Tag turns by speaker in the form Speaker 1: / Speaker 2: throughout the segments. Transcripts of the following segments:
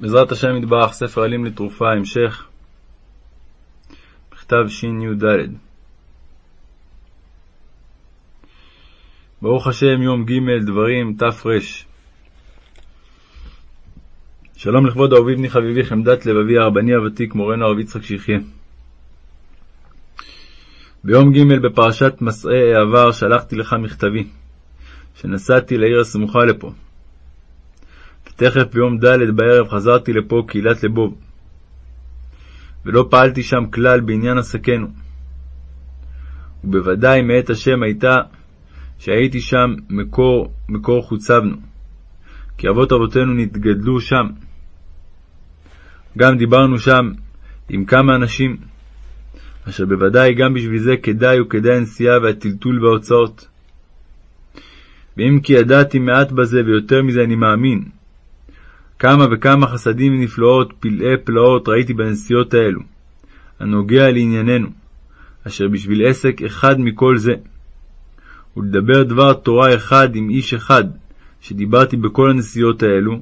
Speaker 1: בעזרת השם יתברך, ספר עלים לתרופה, המשך, מכתב שי"ד. ברוך השם, יום ג' דברים תר. שלום לכבוד אהובי בני חביבי חמדת לבבי הרבני הוותיק מורנו הרב יצחק שיחיה. ביום ג' בפרשת מסעי העבר שלחתי לך מכתבי, שנסעתי לעיר הסמוכה לפה. תכף ביום ד' בערב חזרתי לפה קהילת לבוב, ולא פעלתי שם כלל בעניין עסקנו. ובוודאי מאת השם הייתה שהייתי שם מקור, מקור חוצבנו, כי אבות אבותינו נתגדלו שם. גם דיברנו שם עם כמה אנשים, אשר בוודאי גם בשביל זה כדאי וכדאי הנסיעה והטלטול וההוצאות. ואם כי ידעתי מעט בזה ויותר מזה אני מאמין, כמה וכמה חסדים ונפלאות, פלאי פלאות ראיתי בנסיעות האלו, הנוגע לענייננו, אשר בשביל עסק אחד מכל זה, ולדבר דבר תורה אחד עם איש אחד, שדיברתי בכל הנסיעות האלו,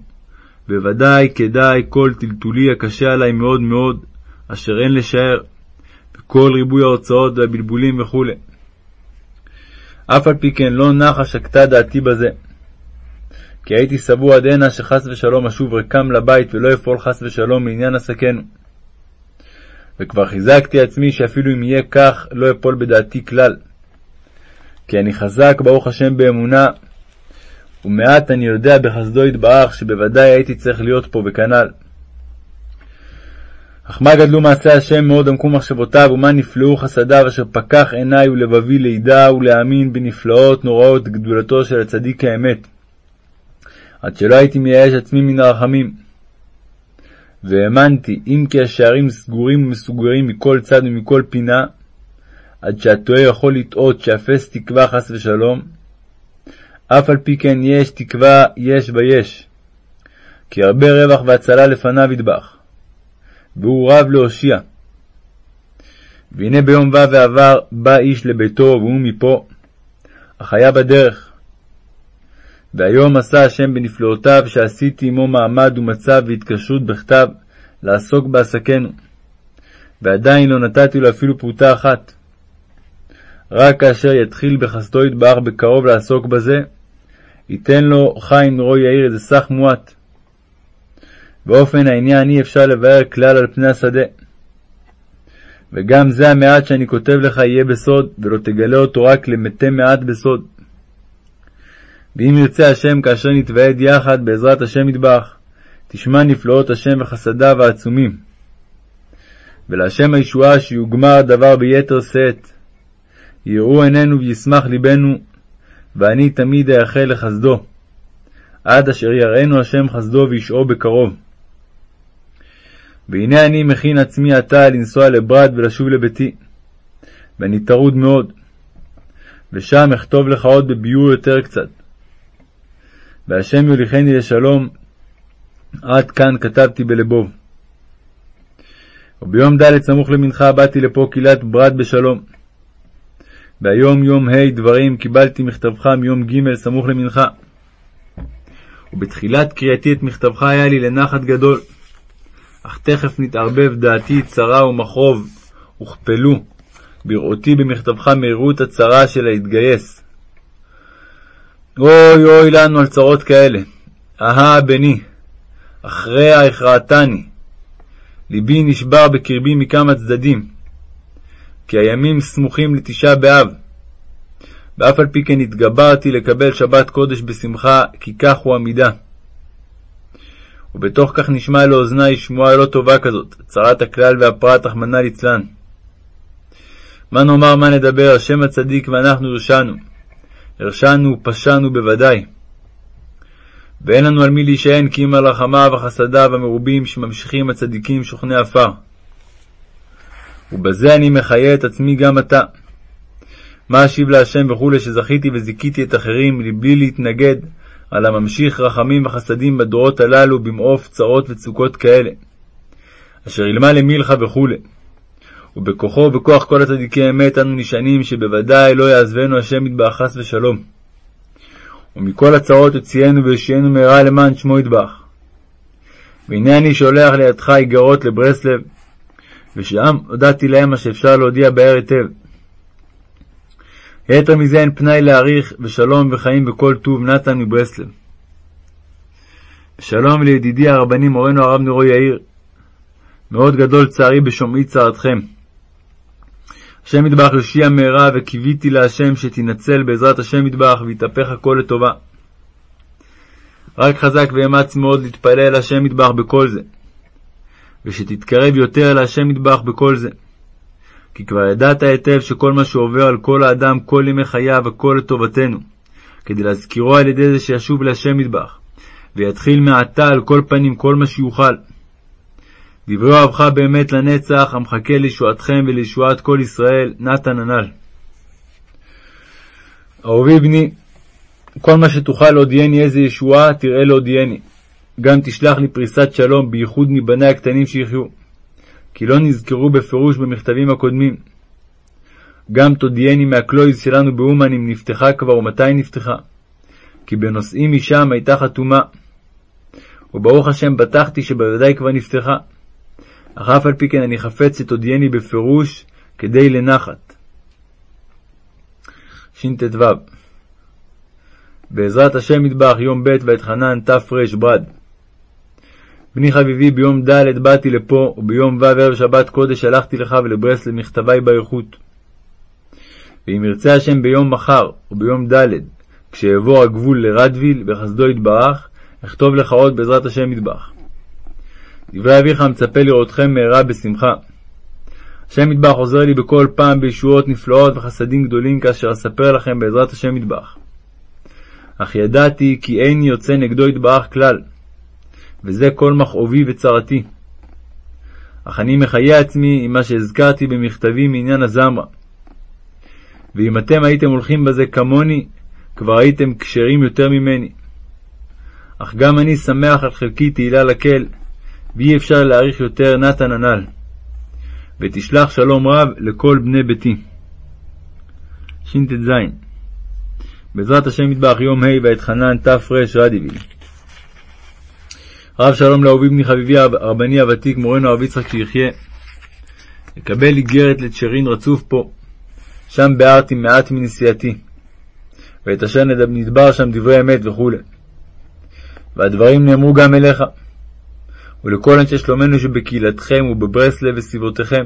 Speaker 1: בוודאי כדאי כל טלטולי הקשה עלי מאוד מאוד, אשר אין לשער, וכל ריבוי ההוצאות והבלבולים וכו'. אף על פי כן לא נחה שקטה דעתי בזה. כי הייתי סבור עד הנה שחס ושלום אשוב רקם לבית ולא אפעול חס ושלום לעניין עסקנו. וכבר חיזקתי עצמי שאפילו אם יהיה כך, לא אפול בדעתי כלל. כי אני חזק, ברוך השם, באמונה, ומעט אני יודע בחסדו יתברך, שבוודאי הייתי צריך להיות פה וכנ"ל. אך מה גדלו מעשי השם מאוד עמקו מחשבותיו, ומה נפלאו חסדיו, אשר פקח עיניי ולבבי לידע ולהאמין בנפלאות נוראות גדולתו של הצדיק האמת. עד שלא הייתי מייאש עצמי מן הרחמים. והאמנתי, אם כי השערים סגורים ומסוגרים מכל צד ומכל פינה, עד שהטועה יכול לטעות שאפס תקווה חס ושלום, אף על פי כן יש תקווה יש ויש, כי הרבה רווח והצלה לפניו ידבח, והוא רב להושיע. והנה ביום ו' ועבר בא איש לביתו והוא מפה, אך היה בדרך, והיום עשה השם בנפלאותיו שעשיתי עמו מעמד ומצב והתקשרות בכתב לעסוק בעסקנו, ועדיין לא נתתי לו אפילו פרוטה אחת. רק כאשר יתחיל בחסדו יתברך בקרוב לעסוק בזה, ייתן לו חיים נורו יאיר איזה סך מועט. באופן העניין אי אפשר לבאר כלל על פני השדה. וגם זה המעט שאני כותב לך יהיה בסוד, ולא תגלה אותו רק למתי מעט בסוד. ואם ירצה השם כאשר נתוועד יחד בעזרת השם ידבח, תשמע נפלאות השם וחסדיו העצומים. ולהשם הישועה שיוגמר הדבר ביתר שאת. יראו עינינו וישמח ליבנו, ואני תמיד אייחל לחסדו, עד אשר יראינו השם חסדו וישעו בקרוב. והנה אני מכין עצמי עתה לנסוע לברד ולשוב לביתי, ואני טרוד מאוד, ושם אכתוב לך עוד בביור יותר קצת. והשם יוליכני לשלום, עד כאן כתבתי בלבוב. וביום ד' סמוך למנחה באתי לפה קהילת ברד בשלום. והיום יום ה' דברים קיבלתי מכתבך מיום ג' סמוך למנחה. ובתחילת קריאתי את מכתבך היה לי לנחת גדול. אך תכף נתערבב דעתי צרה ומחרוב, וכפלו, בראותי במכתבך מהירות הצרה של ההתגייס. אוי אוי לנו על צרות כאלה. אהה בני, אחריה הכרעתני. ליבי נשבר בקרבי מכמה צדדים, כי הימים סמוכים לתשעה באב. ואף על פי כן התגברתי לקבל שבת קודש בשמחה, כי כך הוא המידה. ובתוך כך נשמע לאוזני שמועה לא טובה כזאת, צרת הכלל והפרט, רחמנא ליצלן. מה נאמר, מה נדבר, השם הצדיק ואנחנו הרשענו. הרשענו ופשענו בוודאי. ואין לנו על מי להישען כי אם על רחמיו וחסדיו המרובים שממשיכים הצדיקים שוכני עפר. ובזה אני מחיה את עצמי גם עתה. מה אשיב להשם וכולי שזכיתי וזיכיתי את אחרים לבלי להתנגד על הממשיך רחמים וחסדים בדורות הללו במעוף צרות וצוקות כאלה, אשר ילמה למילך וכולי. ובכוחו ובכוח כל הצדיקי אמת אנו נשענים שבוודאי לא יעזבנו השם יתברך חס ושלום. ומכל הצרות יוציאנו ויושיענו מהרה למען שמו יתברך. והנה אני שולח לידך איגרות לברסלב, ושם הודעתי להם מה שאפשר להודיע בהר היטב. יתר מזה אין פנאי להעריך, ושלום וחיים וכל טוב נתן מברסלב. ושלום לידידי הרבני מורנו הרב נורו יאיר. מאוד גדול צערי בשומעי צערתכם. השם ידבח יושיע מהרה, וקיוויתי להשם שתנצל בעזרת השם ידבח, ויתהפך הכל לטובה. רק חזק ואמץ מאוד להתפלל השם ידבח בכל זה, ושתתקרב יותר אל השם ידבח בכל זה. כי כבר ידעת היטב שכל מה שעובר על כל האדם כל ימי חייו, הכל לטובתנו, כדי להזכירו על ידי זה שישוב להשם ידבח, ויתחיל מעתה על כל פנים כל מה שיוכל. דברי אוהבך באמת לנצח, המחכה לישועתכם ולישועת כל ישראל, נתן הנ"ל. אהובי בני, כל מה שתוכל להודיעני איזה ישועה, תראה להודיעני. גם תשלח לי פריסת שלום, בייחוד מבני הקטנים שיחיו. כי לא נזכרו בפירוש במכתבים הקודמים. גם תודיעני מהקלויז שלנו באומן אם נפתחה כבר ומתי נפתחה. כי בנושאים משם הייתה חתומה. וברוך השם בטחתי שבוודאי כבר נפתחה. אך אף על פי כן אני חפץ שתודיעני בפירוש כדי לנחת. שט"ו בעזרת השם מטבח יום ב' ואתחנן תר ברד. בני חביבי, ביום ד' באתי לפה, וביום ו' ערב שבת קודש הלכתי לך ולברסלב מכתבי באריכות. ואם ירצה השם ביום מחר, או ביום ד', כשאעבור הגבול לרדוויל, בחסדו יתברך, אכתוב לך עוד בעזרת השם מטבח. דברי אביך מצפה לראותכם מהרה בשמחה. השם מטבח עוזר לי בכל פעם בישועות נפלאות וחסדים גדולים כאשר אספר לכם בעזרת השם מטבח. אך ידעתי כי איני יוצא נגדו יתברך כלל, וזה כל מכאובי וצרתי. אך אני מחיה עצמי עם מה שהזכרתי במכתבי מעניין הזמרה. ואם אתם הייתם הולכים בזה כמוני, כבר הייתם כשרים יותר ממני. אך גם אני שמח על חלקי תהילה לקל, ואי אפשר להעריך יותר נתן הנ"ל. ותשלח שלום רב לכל בני ביתי. שט"ז בעזרת השם מטבח יום ה' ואתחנן תר רדיביל. הרב שלום לאהובי בני חביבי הרבני הוותיק מורנו הרב יצחק שיחיה. לקבל איגרת לצ'רין רצוף פה, שם ביארתי מעט מנסיעתי, ואת אשר נדבר שם דברי אמת וכו'. והדברים נאמרו גם אליך, ולכל אנשי שלומנו שבקהילתכם ובברסלב וסביבותיכם.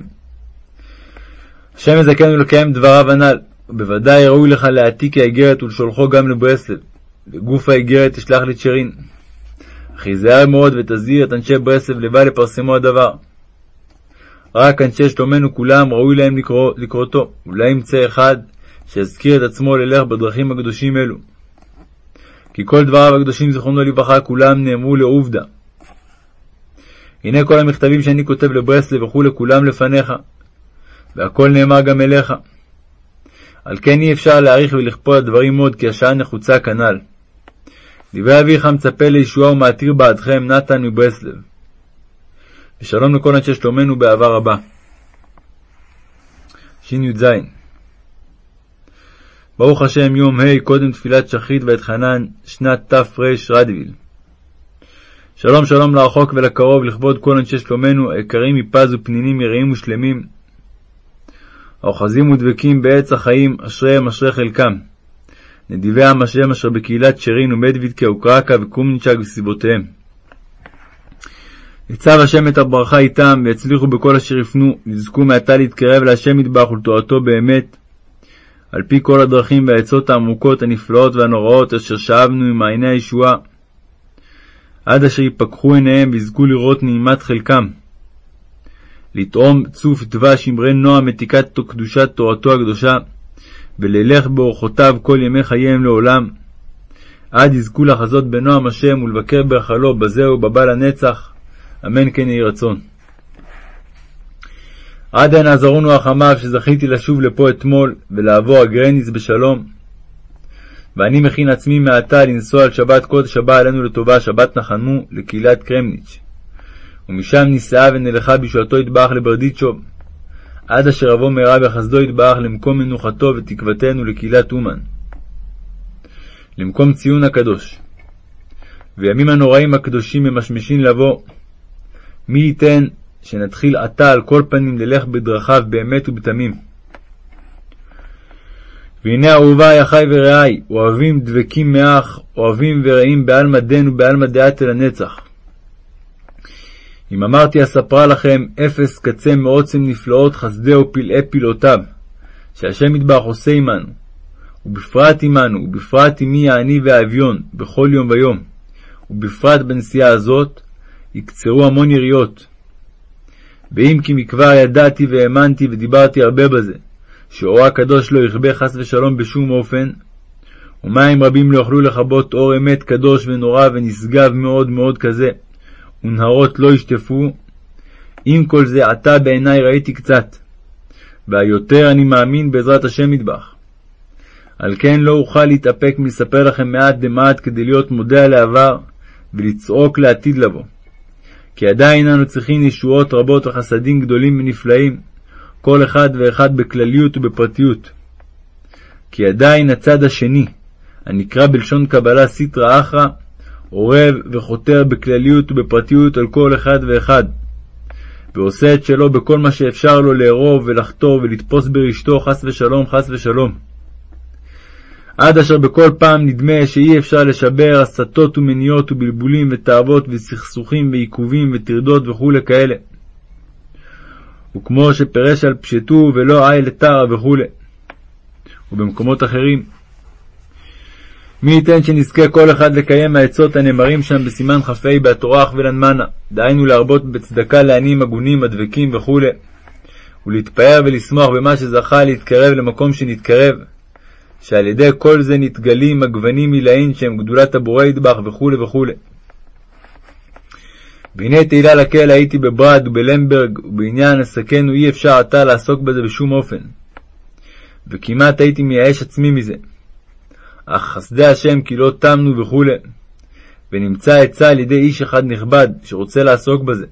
Speaker 1: השם יזכנו לקיים דבריו הנ"ל, ובוודאי ראוי לך להעתיק האיגרת ולשולחו גם לברסלב, וגוף האיגרת תשלח לצ'רין. אך היזהר מאוד ותזהיר את אנשי ברסלב לבל לפרסמו הדבר. רק אנשי שלומנו כולם ראוי להם לקרוא, לקרותו, אולי ימצא אחד שיזכיר את עצמו ללך בדרכים הקדושים אלו. כי כל דבריו הקדושים זיכרונו לברכה כולם נאמרו לעובדה. הנה כל המכתבים שאני כותב לברסלב וכו' כולם לפניך, והכל נאמר גם אליך. על כן אי אפשר להעריך ולכפות הדברים מאוד, כי השעה נחוצה כנ"ל. דברי אביך מצפה לישועה ומעתיר בעדכם נתן מברסלב. ושלום לכל אנשי שלומנו באהבה רבה. שי"ז ברוך השם יום ה' קודם תפילת שחרית ואתחנן שנת תר רדוויל. שלום שלום לרחוק ולקרוב לכבוד כל אנשי שלומנו היקרים מפז ופנינים יראים ושלמים. האוחזים ודבקים בעץ החיים אשריהם אשרי חלקם. נדיבי עם השם אשר בקהילת שרין ומדוידקה וקרקה וקומנצ'ג וסביבותיהם. יצב השם את הברכה איתם, ויצליחו בכל אשר יפנו, יזכו מעתה להתקרב להשם מטבח ולתורתו באמת, על פי כל הדרכים והעצות העמוקות, הנפלאות והנוראות, אשר שאבנו ממעייני הישועה, עד אשר יפקחו עיניהם ויזכו לראות נעימת חלקם. לטעום צוף דבש אמרי נועם מתיקת קדושת תורתו הקדושה, וללך באורחותיו כל ימי חייהם לעולם, עד יזכו לחזות בנועם השם ולבקר בהיכלו בזה ובבא לנצח, אמן כן יהי רצון. עד הנה עזרונו רחמיו שזכיתי לשוב לפה אתמול ולעבור אגרניס בשלום. ואני מכין עצמי מעתה לנסוע על שבת קודש הבא עלינו לטובה, שבת נחמו, לקהילת קרמניץ'. ומשם נישאה ונלכה בשעתו יתברך לברדיצ'וב, עד אשר אבוא מהרה בחסדו יתברך למקום מנוחתו ותקוותנו לקהילת אומן. למקום ציון הקדוש. וימים הנוראים הקדושים ממשמשים לבוא, מי ייתן שנתחיל עתה על כל פנים ללך בדרכיו באמת ובתמים. והנה אהובי אחי ורעי, אוהבים דבקים מאח, אוהבים ורעים בעלמא דין ובעלמא דעת אל הנצח. אם אמרתי אספרה לכם אפס קצה מעוצם נפלאות חסדי ופלאי פלאותיו, שהשם יתברך עושה עמנו, ובפרט עמנו, ובפרט עמי העני והאביון, בכל יום ויום, ובפרט בנסיעה הזאת, יקצרו המון יריות. ואם כי מכבר ידעתי והאמנתי ודיברתי הרבה בזה, שאורו הקדוש לא יכבה חס ושלום בשום אופן, ומים רבים לא יוכלו לכבות אור אמת קדוש ונורא ונשגב מאוד מאוד כזה, ונהרות לא ישטפו, עם כל זה עתה בעיניי ראיתי קצת, והיותר אני מאמין בעזרת השם מטבח. על כן לא אוכל להתאפק מלספר לכם מעט דמעט כדי להיות מודה על העבר ולצעוק לעתיד לבוא. כי עדיין אנו צריכים ישועות רבות וחסדים גדולים ונפלאים, כל אחד ואחד בכלליות ובפרטיות. כי עדיין הצד השני, הנקרא בלשון קבלה סיטרא אחרא, אורב וחותר בכלליות ובפרטיות על כל אחד ואחד, ועושה את שלו בכל מה שאפשר לו לארוב ולחתור ולתפוס ברשתו חס ושלום חס ושלום. עד אשר בכל פעם נדמה שאי אפשר לשבר הסתות ומניעות ובלבולים ותאוות וסכסוכים ועיכובים וטרדות וכולי כאלה. וכמו שפרש על פשטו ולא אי לטרה וכולי. ובמקומות אחרים. מי ייתן שנזכה כל אחד לקיים מהעצות הנאמרים שם בסימן כ"ה בהתורה אכבלן מנה, דהיינו להרבות בצדקה לעניים הגונים, הדבקים וכו', ולהתפאר ולשמוח במה שזכה להתקרב למקום שנתקרב, שעל ידי כל זה נתגלים הגוונים עילאין שהם גדולת הבורא ידבח וכו' וכו'. והנה תהילה לקהל הייתי בברד ובלמברג, ובעניין עסקנו אי אפשר עתה לעסוק בזה בשום אופן. וכמעט הייתי מייאש עצמי מזה. אך חסדי השם כי לא תמנו וכו', ונמצא עצה על ידי איש אחד נכבד שרוצה לעסוק בזה.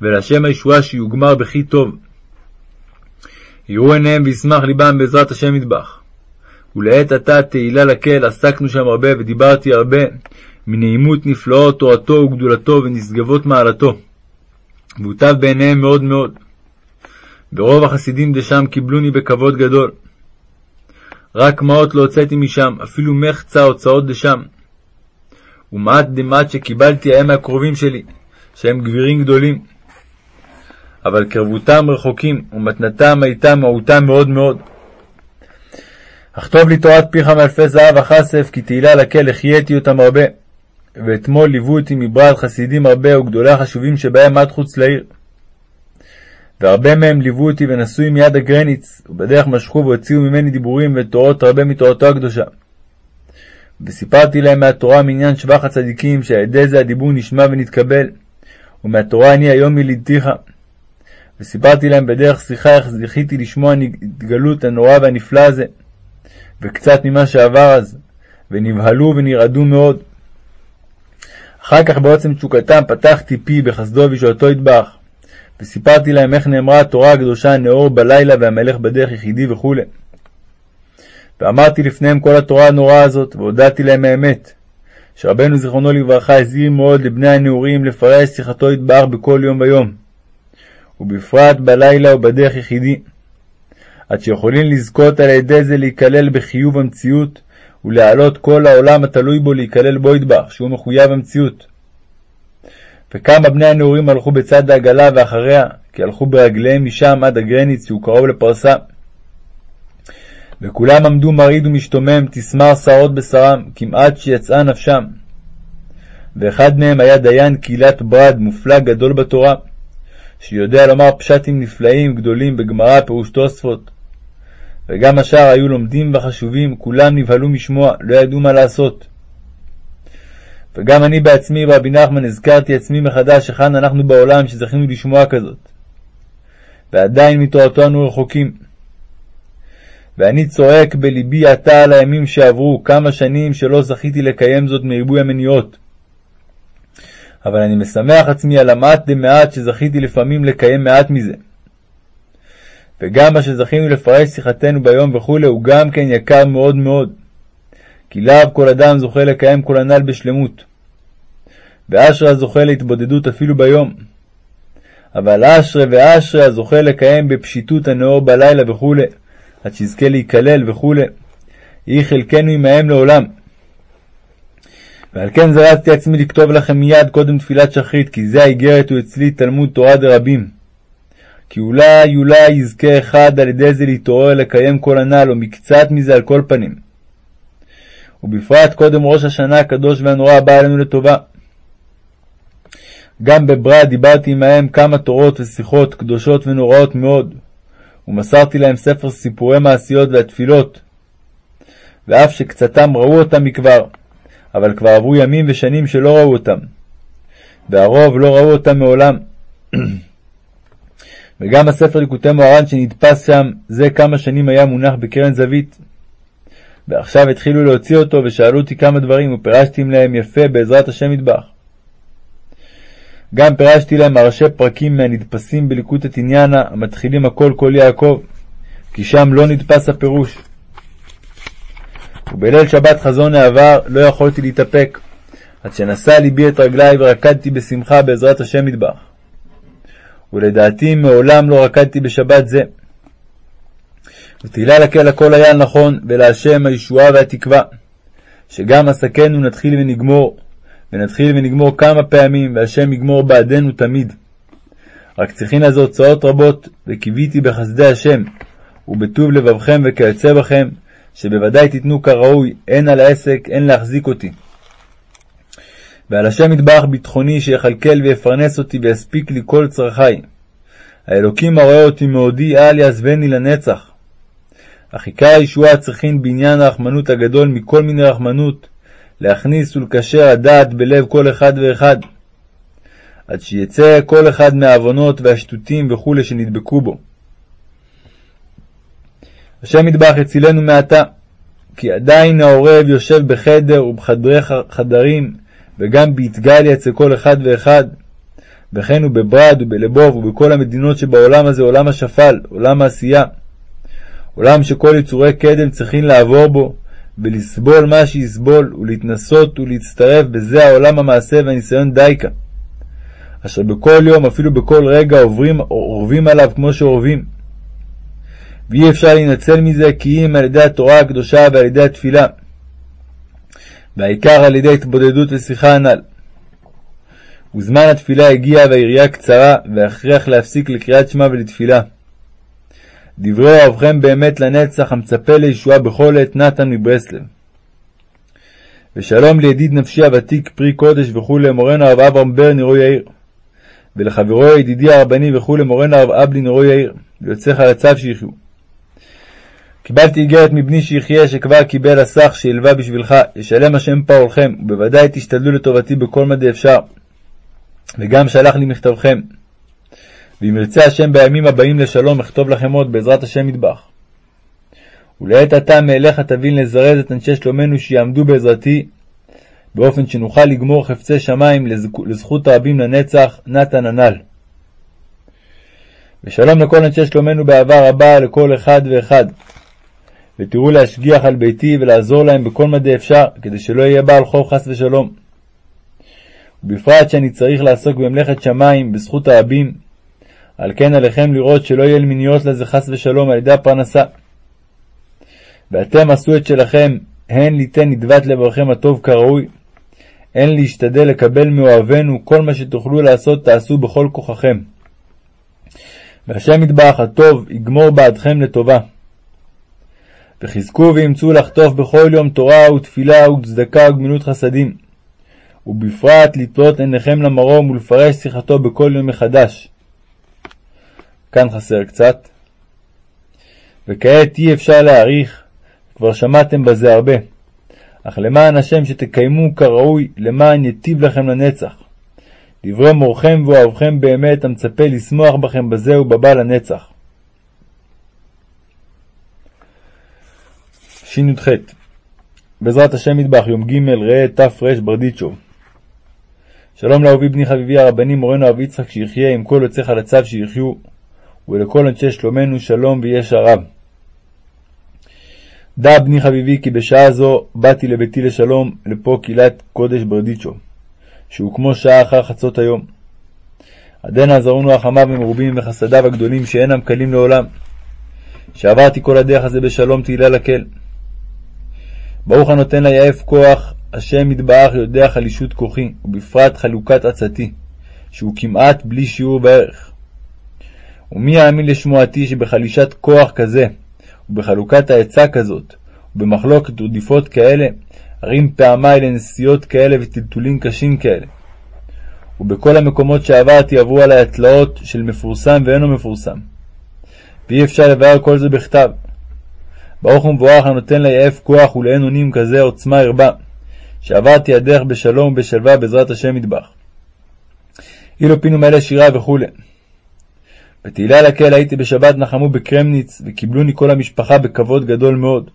Speaker 1: ולהשם הישועה שיוגמר בכי טוב. יראו עיניהם וישמח ליבם בעזרת השם ידבח. ולעת עתה תהילה לקהל עסקנו שם הרבה ודיברתי הרבה מנעימות נפלאות תורתו וגדולתו ונשגבות מעלתו. והוטב בעיניהם מאוד מאוד. ורוב החסידים דשם קיבלוני בכבוד גדול. רק מעות לא הוצאתי משם, אפילו מחצה הוצאות דשם. ומעט דמעט שקיבלתי היה מהקרובים שלי, שהם גבירים גדולים. אבל קרבותם רחוקים, ומתנתם הייתה מהותם מאוד מאוד. אך טוב לי תורת פיך מאלפי זהב וכסף, כי תהילה לקל החייתי אותם הרבה. ואתמול ליוו אותי מברד חסידים הרבה וגדולי החשובים שבהם עד חוץ לעיר. והרבה מהם ליוו אותי ונשאו עם יד הגרניץ, ובדרך משכו והוציאו ממני דיבורים ותורות הרבה מתורתו הקדושה. וסיפרתי להם מהתורה מעניין שבח הצדיקים, שעל ידי זה הדיבור נשמע ונתקבל, ומהתורה אני היום מלידתיך. וסיפרתי להם בדרך שיחה איך זכיתי לשמוע התגלות הנורא והנפלא הזה, וקצת ממה שעבר אז, ונבהלו ונרעדו מאוד. אחר כך בעוצם תשוקתם פתחתי פי בחסדו וישועתו יטבח, וסיפרתי להם איך נאמרה התורה הקדושה נאור בלילה והמלך בדרך יחידי וכו'. ואמרתי לפניהם כל התורה הנוראה הזאת, והודעתי להם האמת, שרבנו זיכרונו לברכה הזהיר מאוד לבני הנעורים לפרש שיחתו יתברך בכל יום ויום, ובפרט בלילה ובדרך יחידי, עד שיכולים לזכות על ידי זה להיכלל בחיוב המציאות, ולהעלות כל העולם התלוי בו להיכלל בו ידבח, שהוא מחויב המציאות. וכמה בני הנעורים הלכו בצד העגלה ואחריה, כי הלכו ברגליהם משם עד הגרניץ, שהוא קרוב לפרסה. וכולם עמדו מרעיד ומשתומם, תסמר שערות בשרם, כמעט שיצאה נפשם. ואחד מהם היה דיין קהילת ברד, מופלא גדול בתורה, שיודע לומר פשטים נפלאים גדולים בגמרא, פירוש תוספות. וגם השאר היו לומדים וחשובים, כולם נבהלו משמוע, לא ידעו מה לעשות. וגם אני בעצמי, רבי נחמן, הזכרתי עצמי מחדש היכן אנחנו בעולם שזכינו לשמוע כזאת. ועדיין מתורתו אנו רחוקים. ואני צועק בלבי עתה על הימים שעברו, כמה שנים שלא זכיתי לקיים זאת מריבוי המניעות. אבל אני משמח עצמי על המעט דמעט שזכיתי לפעמים לקיים מעט מזה. וגם מה שזכינו לפרש שיחתנו ביום וכולי, הוא גם כן יקר מאוד מאוד. כי לאו כל אדם זוכה לקיים כל הנ"ל בשלמות. ואשרי הזוכה להתבודדות אפילו ביום. אבל אשרי ואשרי הזוכה לקיים בפשיטות הנאור בלילה וכו', עד שיזכה להיכלל וכו', יהי חלקנו עמהם לעולם. ועל כן זרזתי עצמי לכתוב לכם מיד קודם תפילת שחרית, כי זה האיגרת הוא אצלי תלמוד תורה דרבים. כי אולי אולי יזכה אחד על ידי זה להתעורר לקיים כל הנ"ל, או מקצת מזה על כל פנים. ובפרט קודם ראש השנה הקדוש והנורא הבא עלינו לטובה. גם בברד דיברתי עמהם כמה תורות ושיחות קדושות ונוראות מאוד, ומסרתי להם ספר סיפורי מעשיות והתפילות, ואף שקצתם ראו אותם מכבר, אבל כבר עברו ימים ושנים שלא ראו אותם, והרוב לא ראו אותם מעולם. וגם הספר ליקוטי מוהר"ן שנדפס שם, זה כמה שנים היה מונח בקרן זווית. ועכשיו התחילו להוציא אותו, ושאלו אותי כמה דברים, ופירשתי להם יפה בעזרת השם ידבח. גם פירשתי להם ראשי פרקים מהנדפסים בליקוטת עניינה, המתחילים הכל כל יעקב, כי שם לא נדפס הפירוש. ובליל שבת חזון העבר לא יכולתי להתאפק, עד שנשא ליבי את רגלי ורקדתי בשמחה בעזרת השם ידבח. ולדעתי מעולם לא רקדתי בשבת זה. ותהילה לקל הכל היה נכון, ולהשם הישועה והתקווה, שגם עסקנו נתחיל ונגמור, ונתחיל ונגמור כמה פעמים, והשם יגמור בעדנו תמיד. רק צריכין לזה הוצאות רבות, וקיוויתי בחסדי השם, ובטוב לבבכם וכיוצא בכם, שבוודאי תיתנו כראוי, הן על העסק, הן להחזיק אותי. ועל השם יתברך ביטחוני, שיכלכל ויפרנס אותי ויספיק לי כל צרכי. האלוקים הרואה אותי מעודי, אל יעזבני לנצח. אך עיקר הישועה צריכין בעניין הרחמנות הגדול מכל מיני רחמנות, להכניס ולקשר הדעת בלב כל אחד ואחד, עד שיצא כל אחד מהעוונות והשטותים וכו' שנדבקו בו. השם ידבח יצילנו מעתה, כי עדיין העורב יושב בחדר ובחדרי חדרים, וגם באתגליה אצל כל אחד ואחד, וכן הוא בברד ובלבוב ובכל המדינות שבעולם הזה, עולם השפל, עולם העשייה. עולם שכל יצורי קדם צריכים לעבור בו, ולסבול מה שיסבול, ולהתנסות ולהצטרף בזה העולם המעשה והניסיון דייקה. אשר בכל יום, אפילו בכל רגע, עוברים, אורבים עליו כמו שאורבים. ואי אפשר להינצל מזה כי אם על ידי התורה הקדושה ועל ידי התפילה. והעיקר על ידי התבודדות ושיחה הנ"ל. וזמן התפילה הגיע והיריעה קצרה, והכרח להפסיק לקריאת שמע ולתפילה. דברי אוהבכם באמת לנצח, המצפה לישועה בכל עת נתן מברסלב. ושלום לידיד נפשי הוותיק פרי קודש וכולי, מורנו הרב אברהם בר נרו יאיר. ולחברו ידידי הרבני וכולי, מורנו הרב אבלי נרו יאיר, ויוצא חלציו שיחיו. קיבלתי איגרת מבני שיחיה, שכבר קיבל הסך שהלווה בשבילך, ישלם השם פרעולכם, ובוודאי תשתדלו לטובתי בכל מדי אפשר. וגם שלח לי מכתבכם. ואם ירצה השם בימים הבאים לשלום, אכתוב לכם עוד, בעזרת השם ידבח. ולעת עתה מאליך תבין לזרז את אנשי שלומנו שיעמדו בעזרתי, באופן שנוכל לגמור חפצי שמיים לזכות הרבים לנצח, נתן הנ"ל. ושלום לכל אנשי שלומנו באהבה רבה לכל אחד ואחד. ותראו להשגיח על ביתי ולעזור להם בכל מדי אפשר, כדי שלא יהיה בעל חוב חס ושלום. ובפרט שאני צריך לעסוק במלאכת שמיים בזכות הרבים, על כן עליכם לראות שלא יהיה מיניות לזה חס ושלום על ידי הפרנסה. ואתם עשו את שלכם, הן ליתן נדבת לברכם הטוב כראוי, הן להשתדל לקבל מאוהבינו כל מה שתוכלו לעשות תעשו בכל כוחכם. והשם יתברך הטוב יגמור בעדכם לטובה. וחזקו ואמצו לחטוף בכל יום תורה ותפילה וצדקה וגמילות חסדים, ובפרט לתלות עיניכם למרום ולפרש שיחתו בכל יום מחדש. כאן חסר קצת. וכעת אי אפשר להעריך, כבר שמעתם בזה הרבה. אך למען השם שתקיימו כראוי, למען יטיב לכם לנצח. דברי מורכם ואוהבכם באמת, המצפה לשמוח בכם בזה ובבא לנצח. שי"ח בעזרת השם מטבח, יום ג' ראה תר ברדיצ'וב. שלום לאהובי בני חביבי הרבני מורנו הרב יצחק שיחיה עם כל יוצא חלציו שיחיו ולכל אנשי שלומנו שלום ויש הרב. דע בני חביבי כי בשעה זו באתי לביתי לשלום לפה קהילת קודש ברדיצ'וב שהוא כמו שעה אחר חצות היום. עדנה עזרונו רחמיו המרובים וחסדיו הגדולים שאינם קלים לעולם. שעברתי כל הדרך הזה בשלום תהילה לקל. ברוך הנותן ליעף כוח, השם יתברך יודע חלישות כוחי, ובפרט חלוקת עצתי, שהוא כמעט בלי שיעור בערך. ומי יאמין לשמועתי שבחלישת כוח כזה, ובחלוקת העצה כזאת, ובמחלוקת ורדיפות כאלה, ארים פעמי לנסיעות כאלה וטלטולים קשים כאלה. ובכל המקומות שעברתי עברו עלי התלאות של מפורסם ואינו מפורסם. ואי אפשר לבאר כל זה בכתב. ברוך ומבורך הנותן ליעף כוח ולאין אונים כזה עוצמה הרבה, שעברתי הדרך בשלום ובשלווה בעזרת השם מטבח. אילו פינו מלא שירה וכו'. בתהילה לקהל הייתי בשבת נחמו בקרמניץ, וקיבלוני כל המשפחה בכבוד גדול מאוד.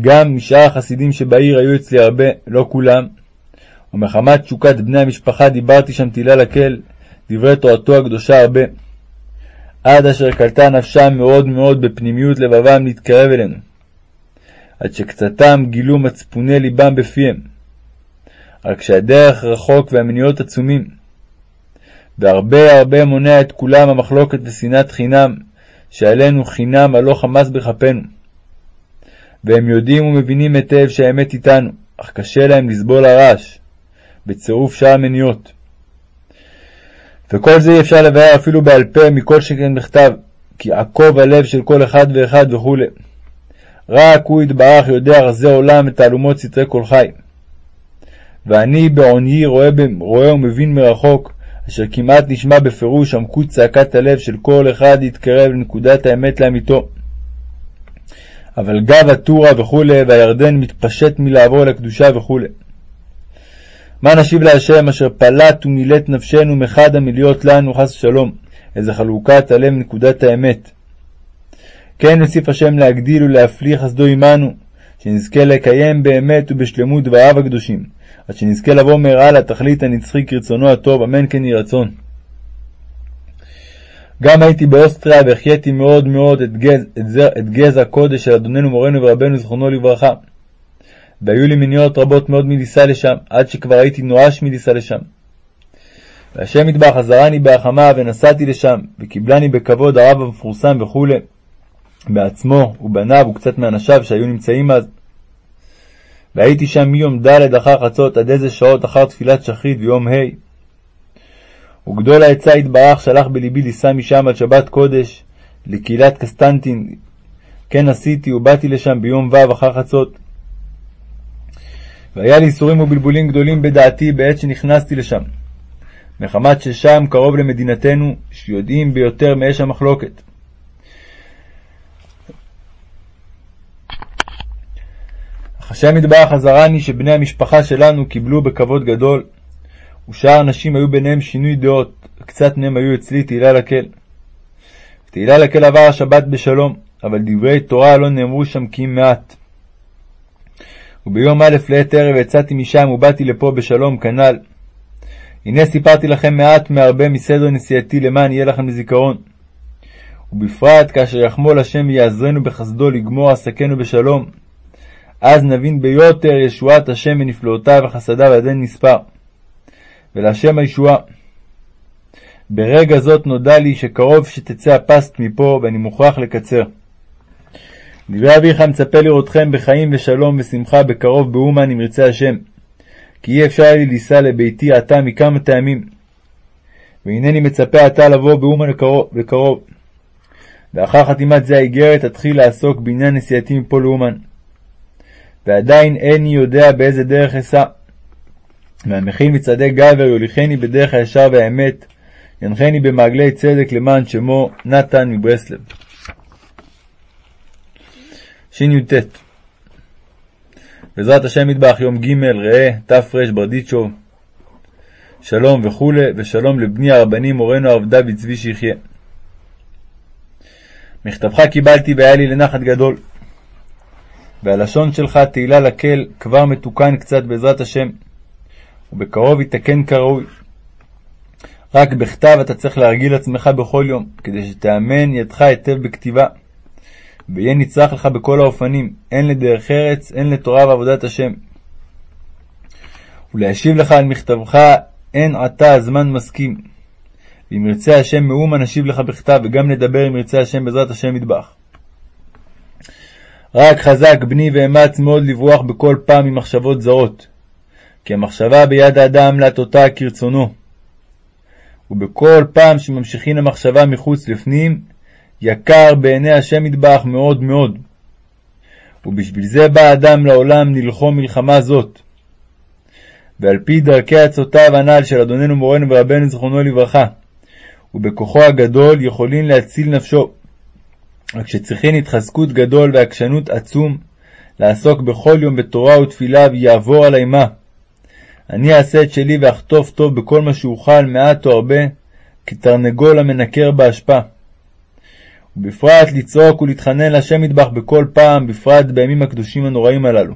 Speaker 1: גם משאר החסידים שבעיר היו אצלי הרבה, לא כולם, ומחמת תשוקת בני המשפחה דיברתי שם תהילה לקהל, דברי תורתו הקדושה הרבה. עד אשר קלטה נפשם מאוד מאוד בפנימיות לבבם להתקרב אלינו. עד שקצתם גילו מצפוני ליבם בפיהם. רק שהדרך רחוק והמניעות עצומים. והרבה הרבה מונע את כולם המחלוקת ושנאת חינם, שעלינו חינם הלא חמס בכפינו. והם יודעים ומבינים היטב שהאמת איתנו, אך קשה להם לסבול הרעש, בצירוף שאר המניעות. וכל זה אי אפשר לבאר אפילו בעל פה מכל שכן בכתב, כי עקוב הלב של כל אחד ואחד וכו'. רק הוא יתברך יודע רזי עולם ותעלומות סתרי כל חי. ואני בעוניי רואה, רואה ומבין מרחוק, אשר כמעט נשמע בפירוש עמקות צעקת הלב של כל אחד להתקרב לנקודת האמת לאמיתו. אבל גב הטורה וכו', והירדן מתפשט מלעבור לקדושה וכו'. מה נשיב להשם אשר פלט ומילט נפשנו מחד המליות לנו חס ושלום, איזה חלוקת הלב נקודת האמת. כן יוסיף השם להגדיל ולהפליא חסדו עמנו, שנזכה לקיים באמת ובשלמות דבריו הקדושים, עד שנזכה לבוא מהרה לתכלית הנצחי כרצונו הטוב, אמן כן יהי רצון. גם הייתי באוסטריה והחייתי מאוד מאוד את גז, את, זר, את גזע הקודש של אדוננו מורנו ורבנו זכרונו לברכה. והיו לי מניעות רבות מאוד מליסה לשם, עד שכבר הייתי נואש מליסה לשם. והשם יטבח עזרני בהחמה ונסעתי לשם, וקיבלני בכבוד הרב המפורסם וכו', בעצמו ובניו וקצת מאנשיו שהיו נמצאים אז. והייתי שם מיום ד' אחר חצות עד איזה שעות אחר תפילת שחרית ויום ה'. וגדול העצה יתברך שלח בלבי ליסה משם על שבת קודש לקהילת קסטנטין. כן עשיתי ובאתי לשם ביום ו' אחר חצות. והיה לי ייסורים ובלבולים גדולים בדעתי בעת שנכנסתי לשם, מחמת ששם קרוב למדינתנו, שיודעים ביותר מאש המחלוקת. אך השם יתברך עזרני שבני המשפחה שלנו קיבלו בכבוד גדול, ושאר הנשים היו ביניהם שינוי דעות, וקצת מהם היו אצלי תהילה לקל. תהילה לקל עבר השבת בשלום, אבל דברי תורה לא נאמרו שם כי מעט. וביום א' לעת ערב יצאתי משם ובאתי לפה בשלום כנ"ל. הנה סיפרתי לכם מעט מהרבה מסדר נסיעתי למען יהיה לכם לזיכרון. ובפרט כאשר יחמול השם ויעזרנו בחסדו לגמור עסקנו בשלום, אז נבין ביותר ישועת השם ונפלאותיו וחסדיו עד אין מספר. ולהשם הישועה. ברגע זאת נודע לי שקרוב שתצא הפסט מפה ואני מוכרח לקצר. דברי אביך מצפה לראותכם בחיים ושלום ושמחה בקרוב באומן אם ירצה השם. כי אי אפשר לי לישא לביתי עתה מכמה טעמים. והנני מצפה עתה לבוא באומן בקרוב. ואחר חתימת זה האיגרת אתחיל לעסוק בעניין נסיעתי מפה לאומן. ועדיין איני יודע באיזה דרך אסע. והמכיל מצעדי גבר יוליכני בדרך הישר והאמת, ינחני במעגלי צדק למען שמו נתן מברסלב. שי"ט בעזרת השם מטבח יום ג' ראה תר ברדיצ'וב שלום וכולי ושלום לבני הרבני מורנו הרב דוד צבי שיחיה. מכתבך קיבלתי והיה לי לנחת גדול. והלשון שלך תהילה לקל כבר מתוקן קצת בעזרת השם, ובקרוב יתקן כראוי. רק בכתב אתה צריך להרגיל עצמך בכל יום, כדי שתאמן ידך היטב בכתיבה. ויהיה נצרך לך בכל האופנים, הן לדרך ארץ, הן לתורה ועבודת השם. ולהשיב לך על מכתבך אין עתה הזמן מסכים. ואם ירצה השם מאומה נשיב לך בכתב, וגם נדבר אם ירצה השם בעזרת השם מטבח. רק חזק בני ואמץ מאוד לברוח בכל פעם ממחשבות זרות, כי המחשבה ביד האדם להטוטה כרצונו. ובכל פעם שממשיכין המחשבה מחוץ לפנים, יקר בעיני השם מטבח מאוד מאוד. ובשביל זה בא האדם לעולם נלחום מלחמה זאת. ועל פי דרכי עצותיו הנ"ל של אדוננו מורנו ורבנו זכרונו לברכה, ובכוחו הגדול יכולים להציל נפשו. רק שצריכין התחזקות גדול ועקשנות עצום לעסוק בכל יום בתורה ותפילה ויעבור על אימה. אני אעשה את שלי ואחטוף טוב בכל מה שאוכל, מעט או הרבה, כתרנגול המנקר באשפה. ובפרט לצעוק ולהתחנן להשם מטבח בכל פעם, בפרט בימים הקדושים הנוראים הללו.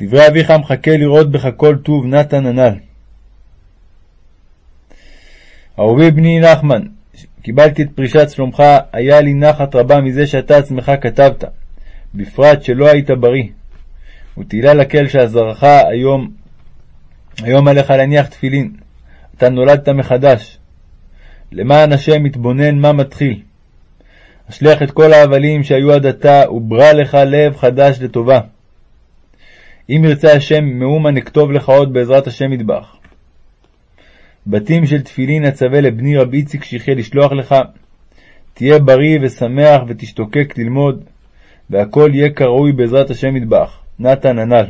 Speaker 1: דברי אביך מחכה לראות בך כל טוב, נתן הנ"ל. אהובי בני נחמן, קיבלתי את פרישת שלומך, היה לי נחת רבה מזה שאתה עצמך כתבת, בפרט שלא היית בריא. ותהילה לקל שעזרך היום, היום עליך להניח תפילין. אתה נולדת מחדש. למען השם מתבונן מה מתחיל. אשליח את כל ההבלים שהיו עד עתה, וברא לך לב חדש לטובה. אם ירצה השם, מאומה נכתוב לך עוד בעזרת השם מטבח. בתים של תפילין אצווה לבני רבי איציק שיחיה לשלוח לך. תהיה בריא ושמח ותשתוקק ללמוד, והכל יהיה כראוי בעזרת השם מטבח. נתן הנ"ל.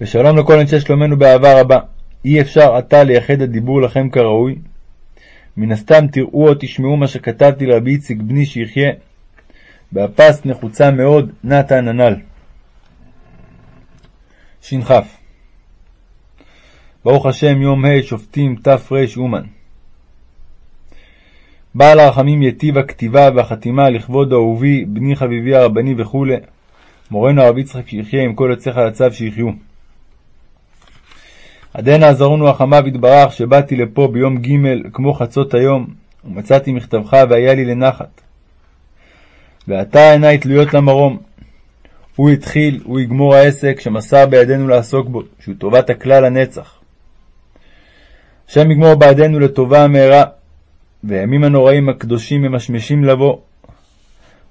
Speaker 1: ושלום לכל אנשי שלומנו באהבה רבה. אי אפשר עתה לייחד הדיבור לכם כראוי. מן הסתם תראו או תשמעו מה שכתבתי לרבי איציק בני שיחיה, בהפס נחוצה מאוד, נתן הנ"ל. ש"כ ברוך השם יום ה' שופטים תר אומן. בעל הרחמים יטיב הכתיבה והחתימה לכבוד אהובי, בני חביבי הרבני וכו', מורנו הרב יצחק שיחיה עם כל יוצאיך לצו שיחיו. עדנה עזרונו החמיו יתברך שבאתי לפה ביום ג' כמו חצות היום, ומצאתי מכתבך והיה לי לנחת. ועתה עיניי תלויות למרום. הוא התחיל, הוא יגמור העסק שמסר בידינו לעסוק בו, שהוא טובת הכלל הנצח. השם יגמור בעדנו לטובה המהרה, והימים הנוראים הקדושים ממשמשים לבוא.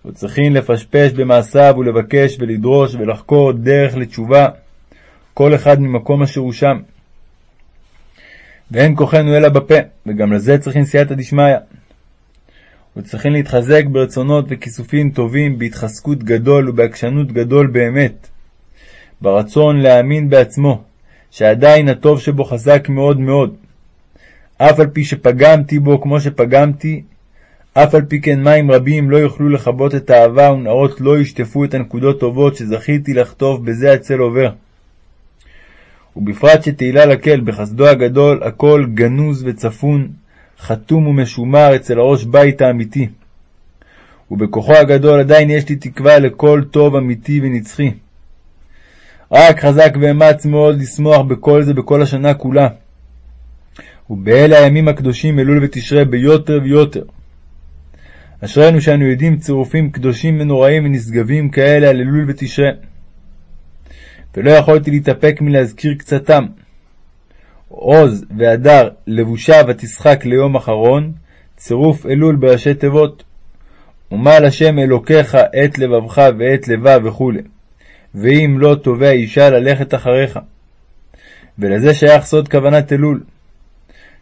Speaker 1: וצריכים לפשפש במעשיו ולבקש ולדרוש ולחקור דרך לתשובה, כל אחד ממקום אשר הוא שם. ואין כוחנו אלא בפה, וגם לזה צריכים סייעתא דשמיא. וצריכים להתחזק ברצונות וכיסופים טובים, בהתחזקות גדול ובעקשנות גדול באמת, ברצון להאמין בעצמו, שעדיין הטוב שבו חזק מאוד מאוד, אף על פי שפגמתי בו כמו שפגמתי, אף על פי כן מים רבים לא יוכלו לכבות את האהבה ונאות לא ישטפו את הנקודות טובות שזכיתי לחטוף בזה הצל עובר. ובפרט שתהילה לקל בחסדו הגדול הכל גנוז וצפון, חתום ומשומר אצל הראש בית האמיתי. ובכוחו הגדול עדיין יש לי תקווה לכל טוב אמיתי ונצחי. רק חזק ואמץ מאוד לשמוח בכל זה בכל השנה כולה. ובאלה הימים הקדושים אלול ותשרה ביותר ויותר. אשרינו שאנו יודעים צירופים קדושים ונוראים ונשגבים כאלה על אלול ותשרה. ולא יכולתי להתאפק מלהזכיר קצתם. עוז והדר לבושה ותשחק ליום אחרון, צירוף אלול בראשי תיבות. ומל השם אלוקיך את לבבך ואת לבה וכו', ואם לא תובע אישה ללכת אחריך. ולזה שייך סוד כוונת אלול.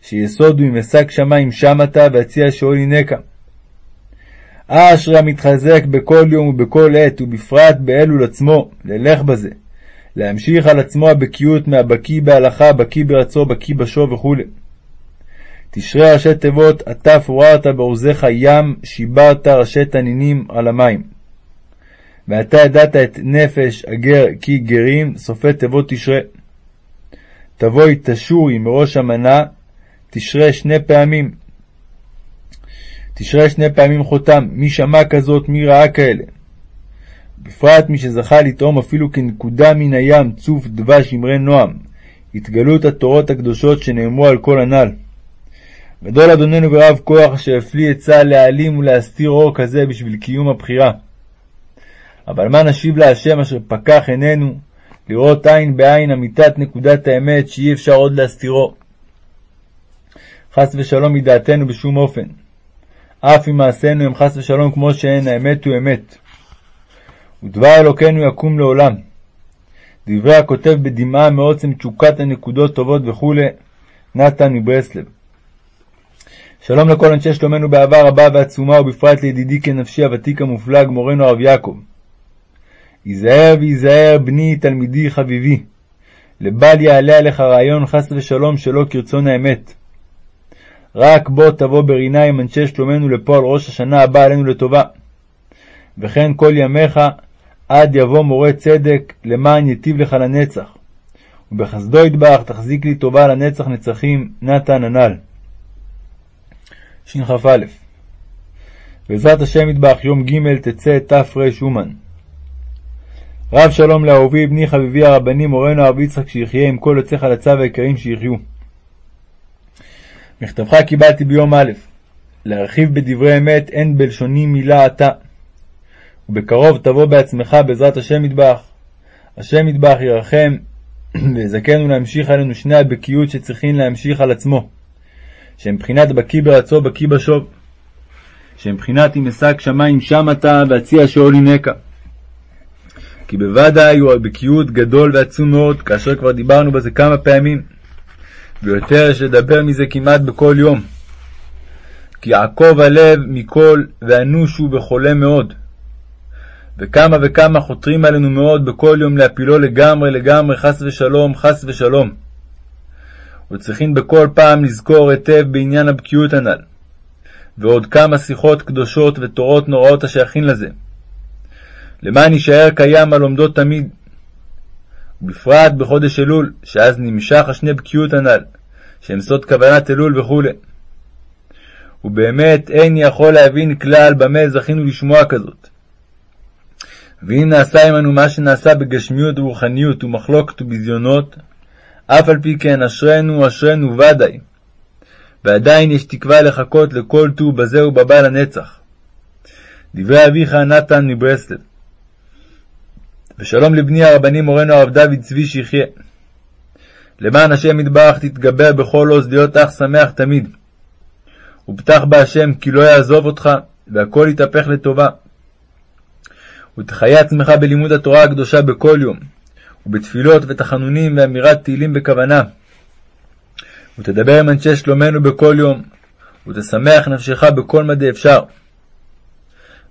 Speaker 1: שיסודו עם משק שמים שמתה והציע שאול הינקה. אשרי המתחזק בכל יום ובכל עת, ובפרט באלול עצמו, ללך בזה. להמשיך על עצמו הבקיאות מהבקיא בהלכה, בקיא ברצו, בקיא בשו וכו'. תשרה ראשי תיבות, אתה פוררת בעוזיך ים, שיברת ראשי תנינים על המים. ואתה ידעת את נפש הגר כי גרים, סופי תיבות תשרה. תבואי תשורי מראש המנה, תשרה שני פעמים. תשרה שני פעמים חותם, מי שמע כזאת, מי ראה כאלה. בפרט מי שזכה לטעום אפילו כנקודה מן הים, צוף דבש אמרי נועם, התגלות התורות הקדושות שנאמרו על כל הנ"ל. גדול אדוננו ורב כוח אשר הפליא עצה להעלים ולהסתיר אור כזה בשביל קיום הבחירה. אבל מה נשיב להשם אשר פקח עינינו, לראות עין בעין אמיתת נקודת האמת שאי אפשר עוד להסתירו. חס ושלום מדעתנו בשום אופן. אף אם מעשינו הם חס ושלום כמו שהן, האמת הוא אמת. ודבר אלוקינו יקום לעולם. דברי הכותב בדמעה מעוצם תשוקת הנקודות טובות וכו', נתן מברסלב. שלום לכל אנשי שלומנו באהבה רבה ועצומה, ובפרט לידידי כנפשי הוותיק המופלג, מורנו הרב יעקב. היזהר והיזהר, בני, תלמידי, חביבי. לבל יעלה עליך רעיון חס ושלום שלא כרצון האמת. רק בוא תבוא ברינה עם אנשי שלומנו לפה על ראש השנה הבא עלינו לטובה. וכן כל ימיך עד יבוא מורה צדק למען יטיב לך לנצח. ובחסדו ידבח תחזיק לי טובה לנצח נצחים, נתן הנ"ל. שכ"א בעזרת השם ידבח יום ג' תצא תר אומן. רב שלום לאהובי בני חביבי הרבני מורנו הרב יצחק שיחיה עם כל יוצאי חלציו היקרים שיחיו. מכתבך קיבלתי ביום א', להרחיב בדברי אמת אין בלשוני מילה עתה. ובקרוב תבוא בעצמך בעזרת השם ידבח. השם ידבח ירחם ויזכנו להמשיך עלינו שני הבקיאות שצריכים להמשיך על עצמו. שהם בחינת בקיא ברצו בקיא בשוב. שהם בחינת אם אשג שמים שם אתה ואציע שאול הינקה. כי בוודאי הוא הבקיאות גדול ועצום מאוד, כאשר כבר דיברנו בזה כמה פעמים, ויותר יש לדבר מזה כמעט בכל יום. כי עקוב הלב מכל ואנושו וחולה מאוד. וכמה וכמה חותרים עלינו מאוד בכל יום להפילו לגמרי לגמרי, חס ושלום, חס ושלום. וצריכים בכל פעם לזכור היטב בעניין הבקיאות הנ"ל, ועוד כמה שיחות קדושות ותורות נוראות השייכין לזה. למען יישאר קיים הלומדות תמיד, ובפרט בחודש אלול, שאז נמשך השני בקיאות הנ"ל, שהם סוד כוונת אלול וכו'. ובאמת אין יכול להבין כלל במה זכינו לשמוע כזאת. ואם נעשה עמנו מה שנעשה בגשמיות ורוחניות ומחלוקת וביזיונות, אף על פי כן אשרינו אשרינו ודאי. ועדיין יש תקווה לחכות לכל טור בזה ובבא לנצח. דברי אביך נתן מברסלב. ושלום לבני הרבני מורנו הרב דוד צבי שיחיה. למען השם יתברך תתגבר בכל עוז להיות אח שמח תמיד. ופתח בה השם כי לא יעזוב אותך, והכל יתהפך לטובה. ותחיה עצמך בלימוד התורה הקדושה בכל יום, ובתפילות ותחנונים ואמירת תהילים בכוונה. ותדבר עם אנשי שלומנו בכל יום, ותשמח נפשך בכל מדי אפשר.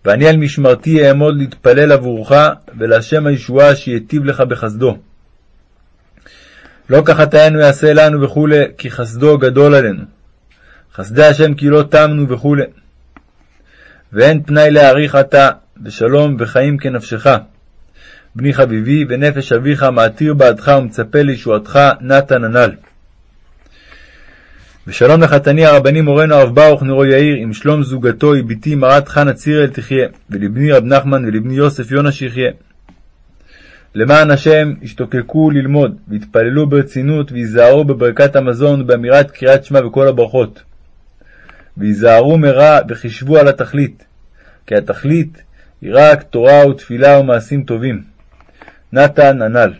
Speaker 1: ואני על משמרתי אעמוד להתפלל עבורך, ולהשם הישועה שיטיב לך בחסדו. לא כחטאינו יעשה לנו וכו', כי חסדו גדול עלינו. חסדי השם כי לא תמנו וכו'. ואין פנאי להעריך עתה, ושלום וחיים כנפשך. בני חביבי, ונפש אביך מעתיר בעדך ומצפה לישועתך, נתן הנ"ל. ושלום לחתני הרבני מורנו הרב ברוך נרו יאיר, עם שלום זוגתו, היא בתי מרת חנה צירל תחיה, ולבני רב נחמן ולבני יוסף יונה שיחיה. למען השם, השתוקקו ללמוד, והתפללו ברצינות, וייזהרו בברכת המזון ובאמירת קריאת שמע וכל הברכות. וייזהרו מרע, וחישבו על התכלית, כי התכלית היא רק תורה ותפילה ומעשים טובים. נתן הנ"ל